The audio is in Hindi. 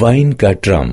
वाइन का ट्रम